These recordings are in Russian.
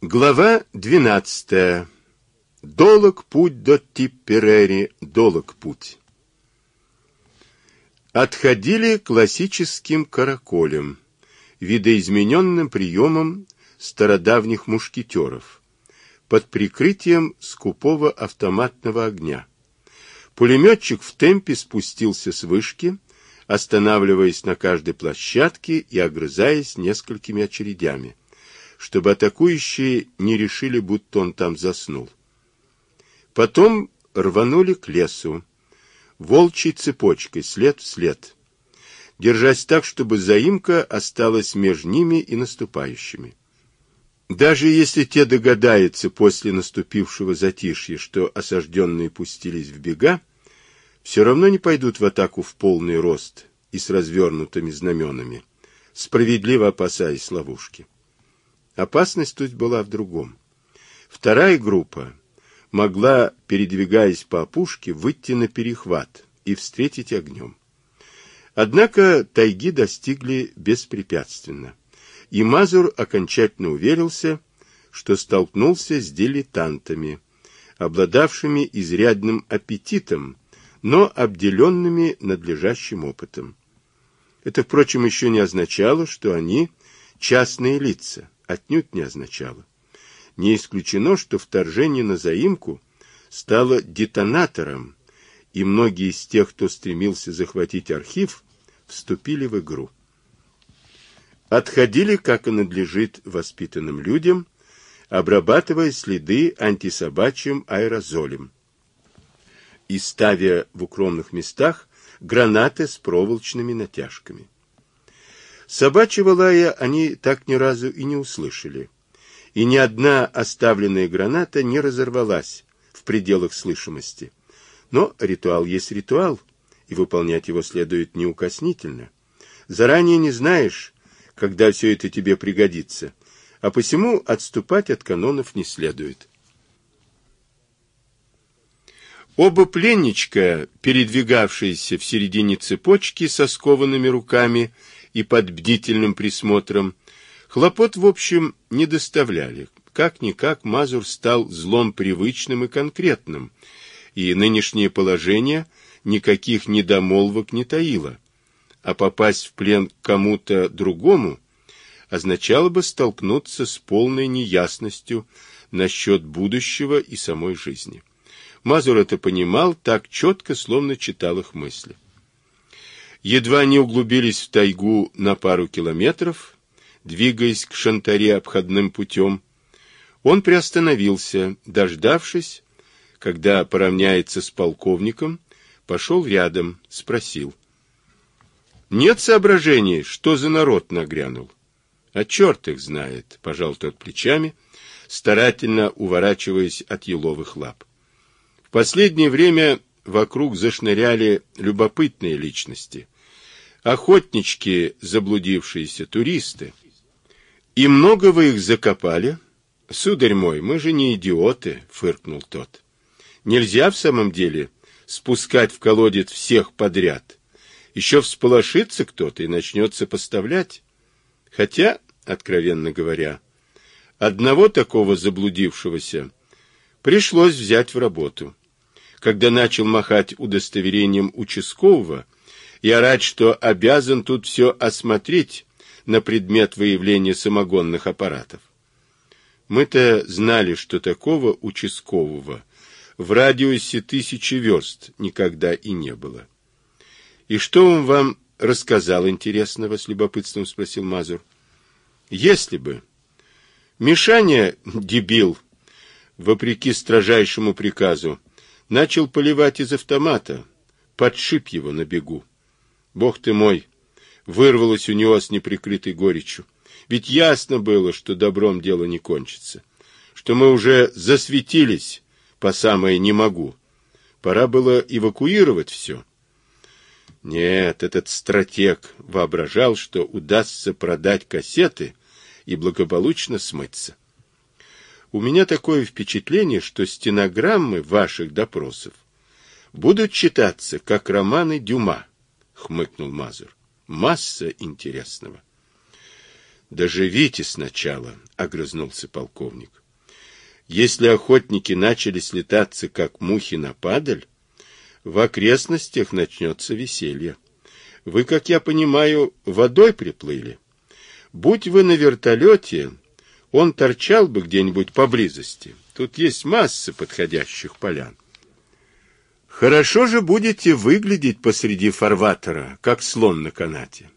Глава 12. Долог путь до Типперери, долог путь. Отходили классическим караколем, видоизмененным приемом стародавних мушкетеров, под прикрытием скупого автоматного огня. Пулеметчик в темпе спустился с вышки, останавливаясь на каждой площадке и огрызаясь несколькими очередями, чтобы атакующие не решили, будто он там заснул. Потом рванули к лесу, волчьей цепочкой, след в след, держась так, чтобы заимка осталась между ними и наступающими. Даже если те догадаются после наступившего затишья, что осажденные пустились в бега, все равно не пойдут в атаку в полный рост и с развернутыми знаменами, справедливо опасаясь ловушки. Опасность тут была в другом. Вторая группа могла, передвигаясь по опушке, выйти на перехват и встретить огнем. Однако тайги достигли беспрепятственно и Мазур окончательно уверился, что столкнулся с дилетантами, обладавшими изрядным аппетитом, но обделенными надлежащим опытом. Это, впрочем, еще не означало, что они частные лица, отнюдь не означало. Не исключено, что вторжение на заимку стало детонатором, и многие из тех, кто стремился захватить архив, вступили в игру отходили, как и надлежит воспитанным людям, обрабатывая следы антисобачьим аэрозолем и ставя в укромных местах гранаты с проволочными натяжками. Собачьего лая они так ни разу и не услышали, и ни одна оставленная граната не разорвалась в пределах слышимости. Но ритуал есть ритуал, и выполнять его следует неукоснительно. Заранее не знаешь, когда все это тебе пригодится, а посему отступать от канонов не следует. Оба пленничка, передвигавшиеся в середине цепочки со скованными руками и под бдительным присмотром, хлопот, в общем, не доставляли. Как-никак Мазур стал злом привычным и конкретным, и нынешнее положение никаких недомолвок не таило а попасть в плен кому-то другому означало бы столкнуться с полной неясностью насчет будущего и самой жизни. Мазур это понимал так четко, словно читал их мысли. Едва не углубились в тайгу на пару километров, двигаясь к Шантаре обходным путем, он приостановился, дождавшись, когда поравняется с полковником, пошел рядом, спросил — нет соображений, что за народ нагрянул. А черт их знает, пожал тот плечами, старательно уворачиваясь от еловых лап. В последнее время вокруг зашныряли любопытные личности. Охотнички, заблудившиеся туристы. И много вы их закопали? Сударь мой, мы же не идиоты, фыркнул тот. Нельзя в самом деле спускать в колодец всех подряд. Еще всполошится кто-то и начнется поставлять. Хотя, откровенно говоря, одного такого заблудившегося пришлось взять в работу. Когда начал махать удостоверением участкового и орать, что обязан тут все осмотреть на предмет выявления самогонных аппаратов. Мы-то знали, что такого участкового в радиусе тысячи верст никогда и не было. — И что он вам рассказал интересного? — с любопытством спросил Мазур. — Если бы. Мишаня, дебил, вопреки строжайшему приказу, начал поливать из автомата, подшип его на бегу. Бог ты мой! Вырвалось у него с неприкрытой горечью. Ведь ясно было, что добром дело не кончится, что мы уже засветились по самое не могу. Пора было эвакуировать все. Нет, этот стратег воображал, что удастся продать кассеты и благополучно смыться. У меня такое впечатление, что стенограммы ваших допросов будут читаться, как романы Дюма, хмыкнул Мазур. Масса интересного. Доживите сначала, огрызнулся полковник. Если охотники начали слетаться, как мухи на падаль, в окрестностях начнется веселье. Вы, как я понимаю, водой приплыли. Будь вы на вертолете, он торчал бы где-нибудь поблизости. Тут есть масса подходящих полян. Хорошо же будете выглядеть посреди фарватера, как слон на канате.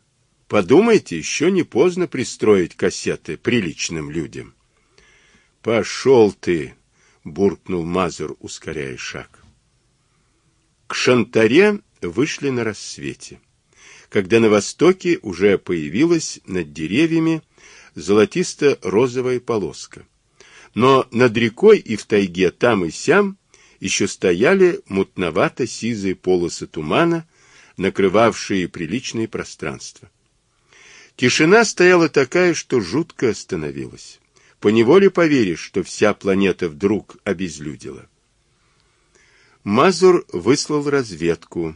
Подумайте, еще не поздно пристроить кассеты приличным людям. Пошел ты, буркнул Мазур, ускоряя шаг. К Шантаре вышли на рассвете, когда на востоке уже появилась над деревьями золотисто-розовая полоска. Но над рекой и в тайге там и сям еще стояли мутновато-сизые полосы тумана, накрывавшие приличное пространство. Тишина стояла такая, что жутко становилась. Поневоле поверишь, что вся планета вдруг обезлюдила. Мазур выслал разведку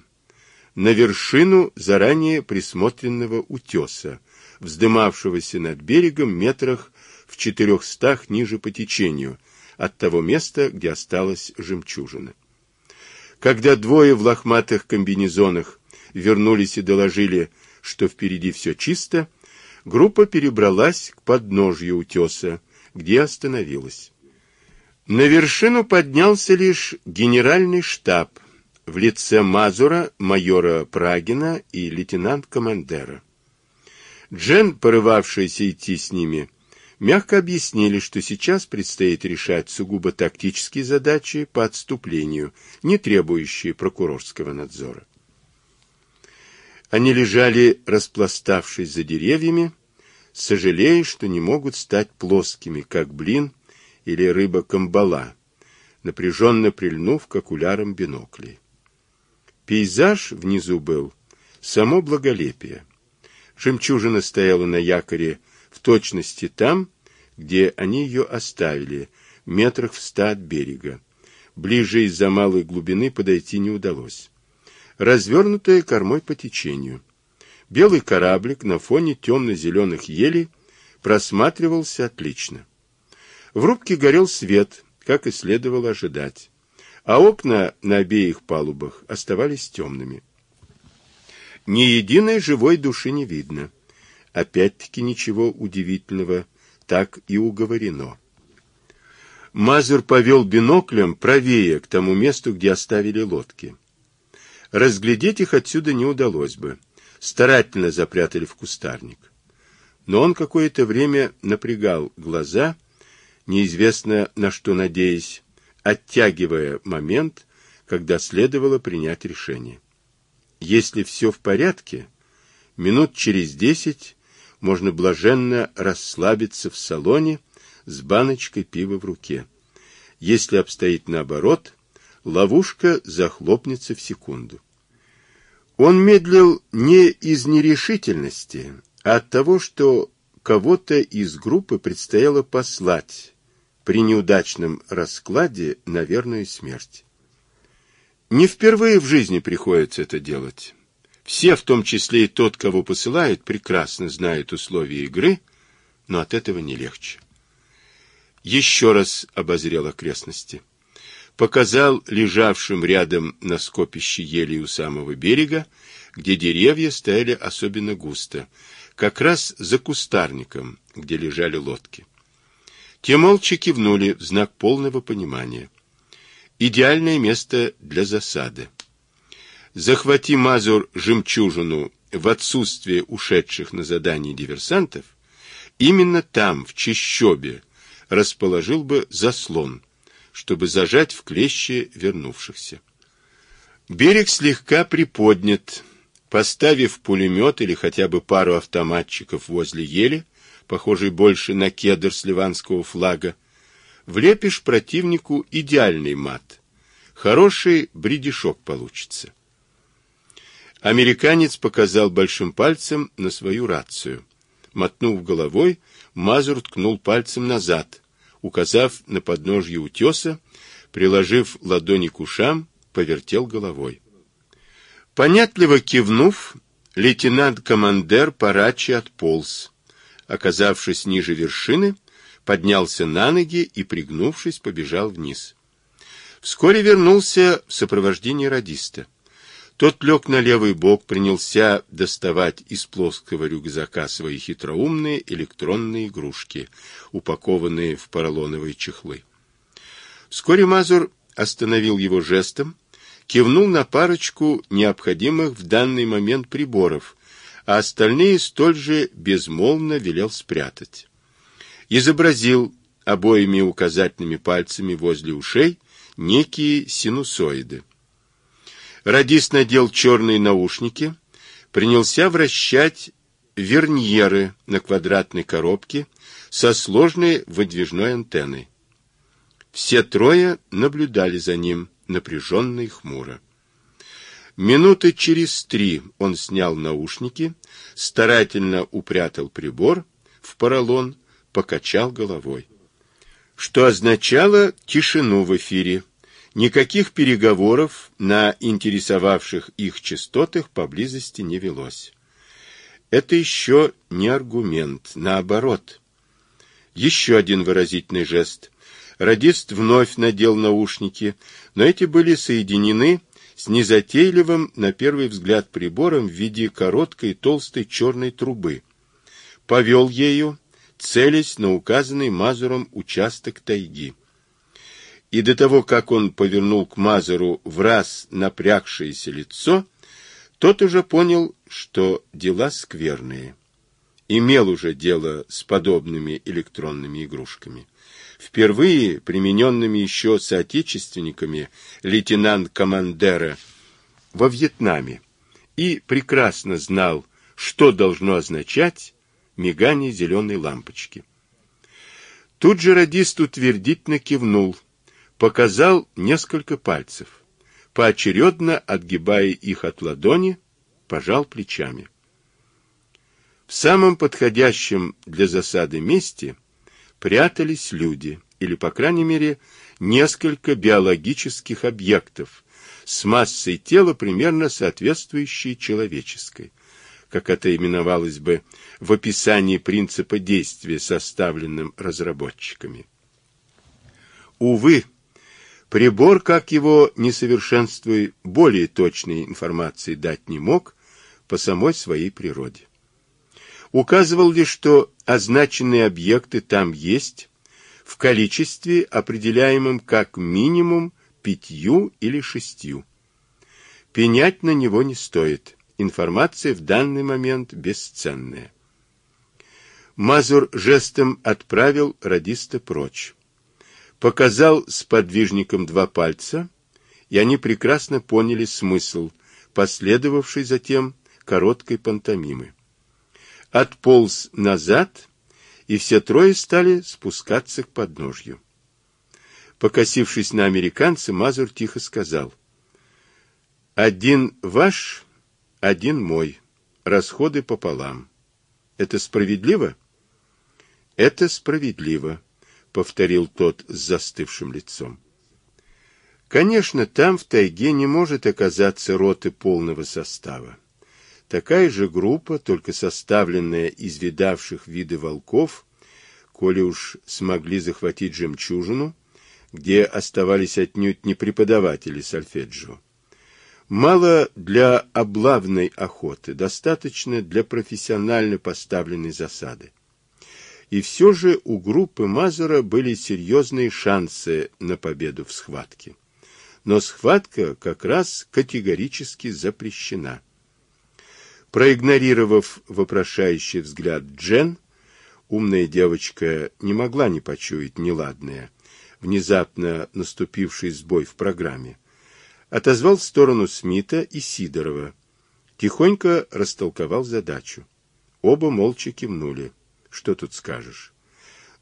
на вершину заранее присмотренного утеса, вздымавшегося над берегом метрах в четырехстах ниже по течению от того места, где осталась жемчужина. Когда двое в лохматых комбинезонах вернулись и доложили, что впереди все чисто, группа перебралась к подножью утеса, где остановилась. На вершину поднялся лишь генеральный штаб в лице Мазура, майора Прагина и лейтенант-командера. Джен, порывавшийся идти с ними, мягко объяснили, что сейчас предстоит решать сугубо тактические задачи по отступлению, не требующие прокурорского надзора. Они лежали, распластавшись за деревьями, сожалея, что не могут стать плоскими, как блин или рыба-камбала, напряженно прильнув к окулярам биноклей. Пейзаж внизу был само благолепие. Жемчужина стояла на якоре в точности там, где они ее оставили, метрах в ста от берега. Ближе из-за малой глубины подойти не удалось развернутая кормой по течению. Белый кораблик на фоне темно-зеленых елей просматривался отлично. В рубке горел свет, как и следовало ожидать, а окна на обеих палубах оставались темными. Ни единой живой души не видно. Опять-таки ничего удивительного, так и уговорено. Мазур повел биноклем правее к тому месту, где оставили лодки. Разглядеть их отсюда не удалось бы. Старательно запрятали в кустарник. Но он какое-то время напрягал глаза, неизвестно на что надеясь, оттягивая момент, когда следовало принять решение. Если все в порядке, минут через десять можно блаженно расслабиться в салоне с баночкой пива в руке. Если обстоит наоборот, ловушка захлопнется в секунду. Он медлил не из нерешительности, а от того, что кого-то из группы предстояло послать при неудачном раскладе на верную смерть. Не впервые в жизни приходится это делать. Все, в том числе и тот, кого посылают, прекрасно знают условия игры, но от этого не легче. Еще раз обозрел окрестности показал лежавшим рядом на скопище ели у самого берега, где деревья стояли особенно густо, как раз за кустарником, где лежали лодки. Те молча кивнули в знак полного понимания. Идеальное место для засады. Захвати Мазур жемчужину в отсутствие ушедших на задание диверсантов, именно там, в Чищобе, расположил бы заслон, чтобы зажать в клещи вернувшихся. Берег слегка приподнят. Поставив пулемет или хотя бы пару автоматчиков возле ели, похожий больше на кедр с ливанского флага, влепишь противнику идеальный мат. Хороший бредишок получится. Американец показал большим пальцем на свою рацию. Мотнув головой, Мазур ткнул пальцем назад, указав на подножье утеса, приложив ладони к ушам, повертел головой. Понятливо кивнув, лейтенант-командер Парачи отполз, Оказавшись ниже вершины, поднялся на ноги и, пригнувшись, побежал вниз. Вскоре вернулся в сопровождении радиста. Тот лег на левый бок, принялся доставать из плоского рюкзака свои хитроумные электронные игрушки, упакованные в поролоновые чехлы. Вскоре Мазур остановил его жестом, кивнул на парочку необходимых в данный момент приборов, а остальные столь же безмолвно велел спрятать. Изобразил обоими указательными пальцами возле ушей некие синусоиды. Радист надел черные наушники, принялся вращать верньеры на квадратной коробке со сложной выдвижной антенной. Все трое наблюдали за ним, напряженно и хмуро. Минуты через три он снял наушники, старательно упрятал прибор в поролон, покачал головой. Что означало тишину в эфире. Никаких переговоров на интересовавших их частотах поблизости не велось. Это еще не аргумент, наоборот. Еще один выразительный жест. Радист вновь надел наушники, но эти были соединены с незатейливым, на первый взгляд, прибором в виде короткой толстой черной трубы. Повел ею, целясь на указанный Мазуром участок тайги. И до того, как он повернул к Мазуру в раз напрягшееся лицо, тот уже понял, что дела скверные. Имел уже дело с подобными электронными игрушками впервые примененными еще соотечественниками лейтенант-командера во Вьетнаме, и прекрасно знал, что должно означать мигание зеленой лампочки. Тут же радист утвердительно кивнул, показал несколько пальцев, поочередно отгибая их от ладони, пожал плечами. В самом подходящем для засады месте прятались люди, или, по крайней мере, несколько биологических объектов с массой тела, примерно соответствующей человеческой, как это именовалось бы в описании принципа действия, составленным разработчиками. Увы, прибор, как его несовершенствуя, более точной информации дать не мог по самой своей природе. Указывал лишь, что означенные объекты там есть в количестве, определяемом как минимум пятью или шестью. Пенять на него не стоит. Информация в данный момент бесценная. Мазур жестом отправил радиста прочь. Показал с подвижником два пальца, и они прекрасно поняли смысл, последовавший затем короткой пантомимы отполз назад, и все трое стали спускаться к подножью. Покосившись на американца, Мазур тихо сказал. «Один ваш, один мой. Расходы пополам. Это справедливо?» «Это справедливо», — повторил тот с застывшим лицом. «Конечно, там в тайге не может оказаться роты полного состава. Такая же группа, только составленная из видавших виды волков, коли уж смогли захватить жемчужину, где оставались отнюдь не преподаватели сольфеджио. Мало для облавной охоты, достаточно для профессионально поставленной засады. И все же у группы Мазура были серьезные шансы на победу в схватке. Но схватка как раз категорически запрещена. Проигнорировав вопрошающий взгляд Джен, умная девочка не могла не почуять неладное, внезапно наступивший сбой в программе. Отозвал в сторону Смита и Сидорова. Тихонько растолковал задачу. Оба молча кивнули. Что тут скажешь?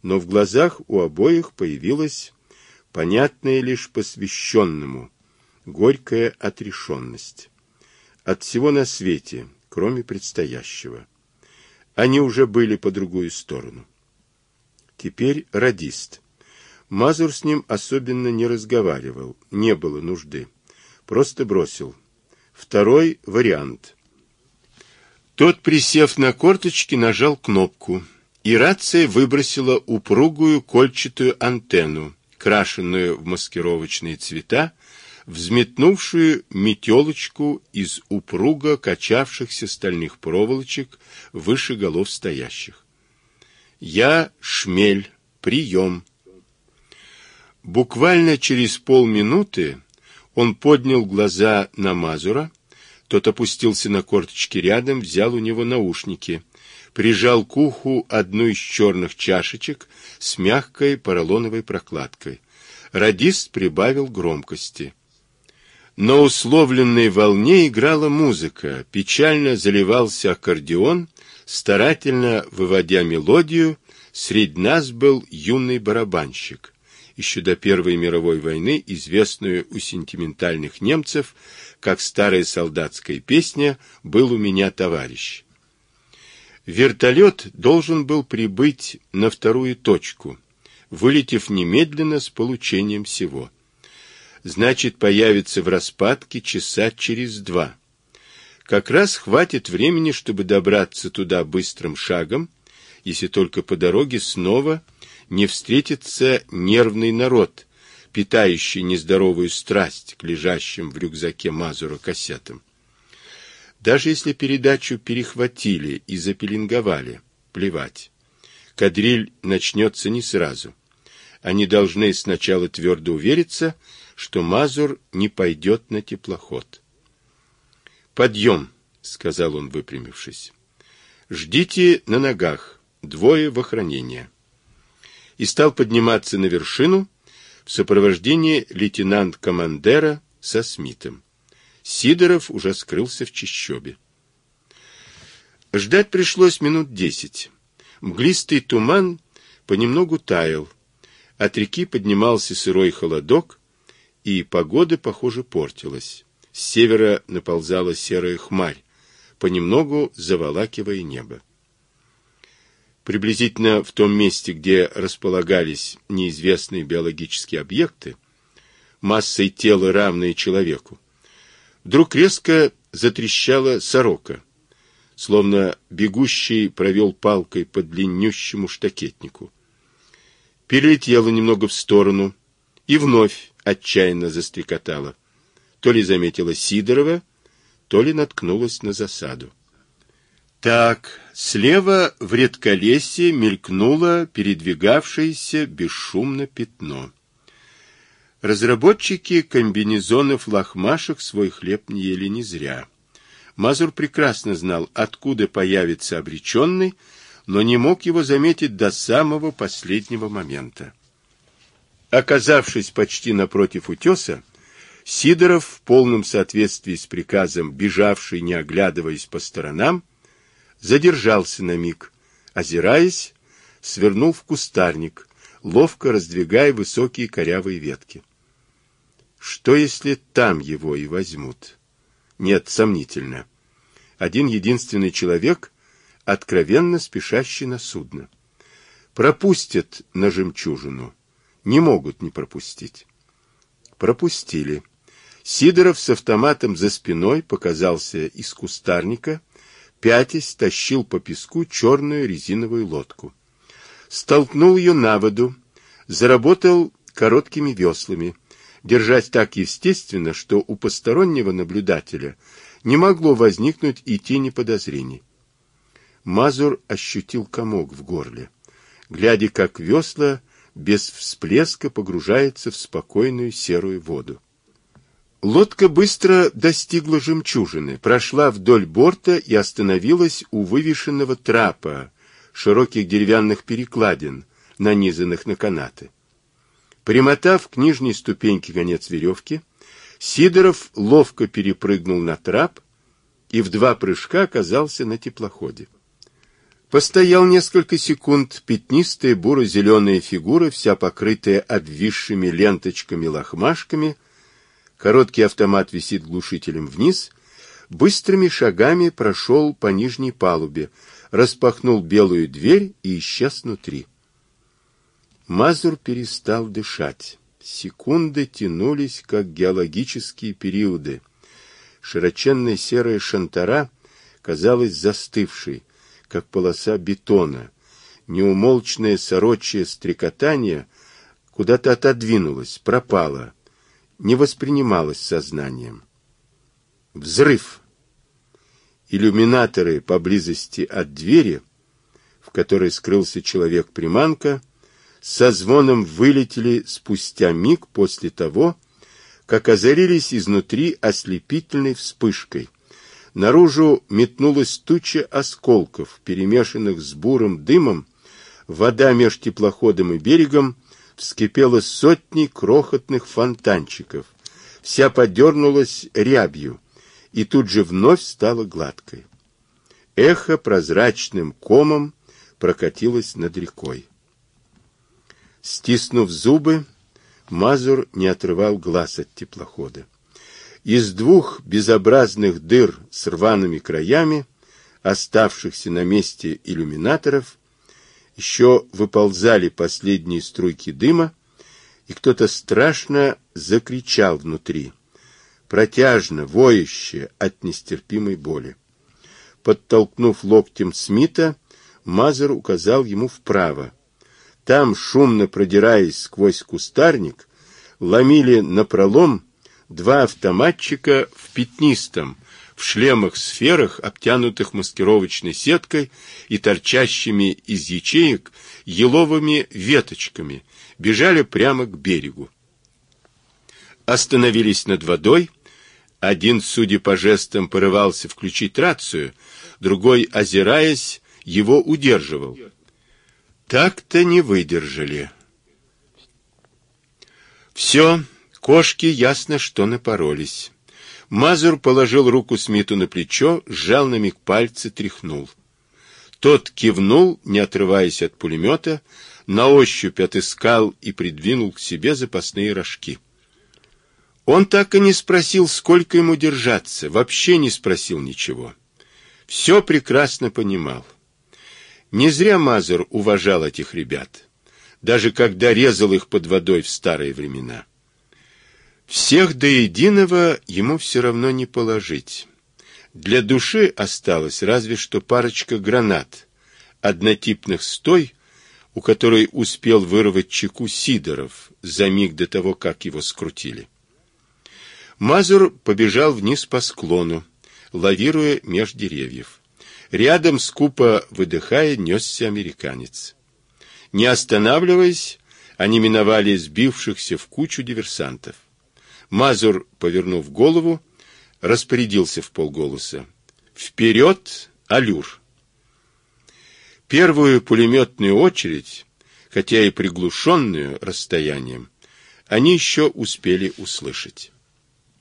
Но в глазах у обоих появилась понятная лишь посвященному горькая отрешенность. От всего на свете, кроме предстоящего. Они уже были по другую сторону. Теперь радист. Мазур с ним особенно не разговаривал, не было нужды. Просто бросил. Второй вариант. Тот, присев на корточки, нажал кнопку, и рация выбросила упругую кольчатую антенну, крашенную в маскировочные цвета, взметнувшую метелочку из упруго качавшихся стальных проволочек выше голов стоящих. «Я Шмель. Прием!» Буквально через полминуты он поднял глаза на Мазура, тот опустился на корточки рядом, взял у него наушники, прижал к уху одну из черных чашечек с мягкой поролоновой прокладкой. Радист прибавил громкости. На условленной волне играла музыка, печально заливался аккордеон, старательно выводя мелодию, среди нас был юный барабанщик, еще до Первой мировой войны известную у сентиментальных немцев, как старая солдатская песня «Был у меня товарищ». Вертолет должен был прибыть на вторую точку, вылетев немедленно с получением всего значит, появится в распадке часа через два. Как раз хватит времени, чтобы добраться туда быстрым шагом, если только по дороге снова не встретится нервный народ, питающий нездоровую страсть к лежащим в рюкзаке Мазура кассетам. Даже если передачу перехватили и запеленговали, плевать. Кадриль начнется не сразу. Они должны сначала твердо увериться, что Мазур не пойдет на теплоход. «Подъем!» — сказал он, выпрямившись. «Ждите на ногах, двое в охранение». И стал подниматься на вершину в сопровождении лейтенант-командера со Смитом. Сидоров уже скрылся в чащобе. Ждать пришлось минут десять. Мглистый туман понемногу таял. От реки поднимался сырой холодок, и погода, похоже, портилась. С севера наползала серая хмарь, понемногу заволакивая небо. Приблизительно в том месте, где располагались неизвестные биологические объекты, массой тела равные человеку, вдруг резко затрещала сорока, словно бегущий провел палкой по длиннющему штакетнику. Перелетела немного в сторону и вновь отчаянно застрекотала. То ли заметила Сидорова, то ли наткнулась на засаду. Так, слева в редколесье мелькнуло передвигавшееся бесшумно пятно. Разработчики комбинезонов-лохмашек свой хлеб не ели не зря. Мазур прекрасно знал, откуда появится обреченный, но не мог его заметить до самого последнего момента. Оказавшись почти напротив утеса, Сидоров, в полном соответствии с приказом, бежавший, не оглядываясь по сторонам, задержался на миг, озираясь, свернул в кустарник, ловко раздвигая высокие корявые ветки. Что, если там его и возьмут? Нет, сомнительно. Один единственный человек, откровенно спешащий на судно. Пропустят на жемчужину не могут не пропустить. Пропустили. Сидоров с автоматом за спиной показался из кустарника, пятясь тащил по песку черную резиновую лодку. Столкнул ее на воду, заработал короткими веслами, держась так естественно, что у постороннего наблюдателя не могло возникнуть и тени подозрений. Мазур ощутил комок в горле, глядя, как весла без всплеска погружается в спокойную серую воду. Лодка быстро достигла жемчужины, прошла вдоль борта и остановилась у вывешенного трапа, широких деревянных перекладин, нанизанных на канаты. Примотав к нижней ступеньке конец веревки, Сидоров ловко перепрыгнул на трап и в два прыжка оказался на теплоходе. Постоял несколько секунд, пятнистая буро-зеленая фигура, вся покрытая обвисшими ленточками-лохмашками, короткий автомат висит глушителем вниз, быстрыми шагами прошел по нижней палубе, распахнул белую дверь и исчез внутри. Мазур перестал дышать. Секунды тянулись, как геологические периоды. Широченная серая шантара казалась застывшей, как полоса бетона, неумолчное сорочье стрекотание куда-то отодвинулось, пропало, не воспринималось сознанием. Взрыв. Иллюминаторы поблизости от двери, в которой скрылся человек-приманка, со звоном вылетели спустя миг после того, как озарились изнутри ослепительной вспышкой. Наружу метнулась туча осколков, перемешанных с бурым дымом. Вода меж теплоходом и берегом вскипела сотни крохотных фонтанчиков. Вся подернулась рябью и тут же вновь стала гладкой. Эхо прозрачным комом прокатилось над рекой. Стиснув зубы, Мазур не отрывал глаз от теплохода. Из двух безобразных дыр с рваными краями, оставшихся на месте иллюминаторов, еще выползали последние струйки дыма, и кто-то страшно закричал внутри, протяжно, воюще от нестерпимой боли. Подтолкнув локтем Смита, Мазер указал ему вправо. Там, шумно продираясь сквозь кустарник, ломили напролом два автоматчика в пятнистом, в шлемах-сферах, обтянутых маскировочной сеткой и торчащими из ячеек еловыми веточками, бежали прямо к берегу. Остановились над водой. Один, судя по жестам, порывался включить рацию, другой, озираясь, его удерживал. Так-то не выдержали. Все, Кошки ясно, что напоролись. Мазур положил руку Смиту на плечо, сжал на миг пальцы, тряхнул. Тот кивнул, не отрываясь от пулемета, на ощупь отыскал и придвинул к себе запасные рожки. Он так и не спросил, сколько ему держаться, вообще не спросил ничего. Все прекрасно понимал. Не зря Мазур уважал этих ребят, даже когда резал их под водой в старые времена. Всех до единого ему все равно не положить. Для души осталось разве что парочка гранат, однотипных с той, у которой успел вырвать чеку Сидоров за миг до того, как его скрутили. Мазур побежал вниз по склону, лавируя меж деревьев. Рядом, скупо выдыхая, несся американец. Не останавливаясь, они миновали сбившихся в кучу диверсантов. Мазур, повернув голову, распорядился в полголоса. «Вперед, алюр!» Первую пулеметную очередь, хотя и приглушенную расстоянием, они еще успели услышать.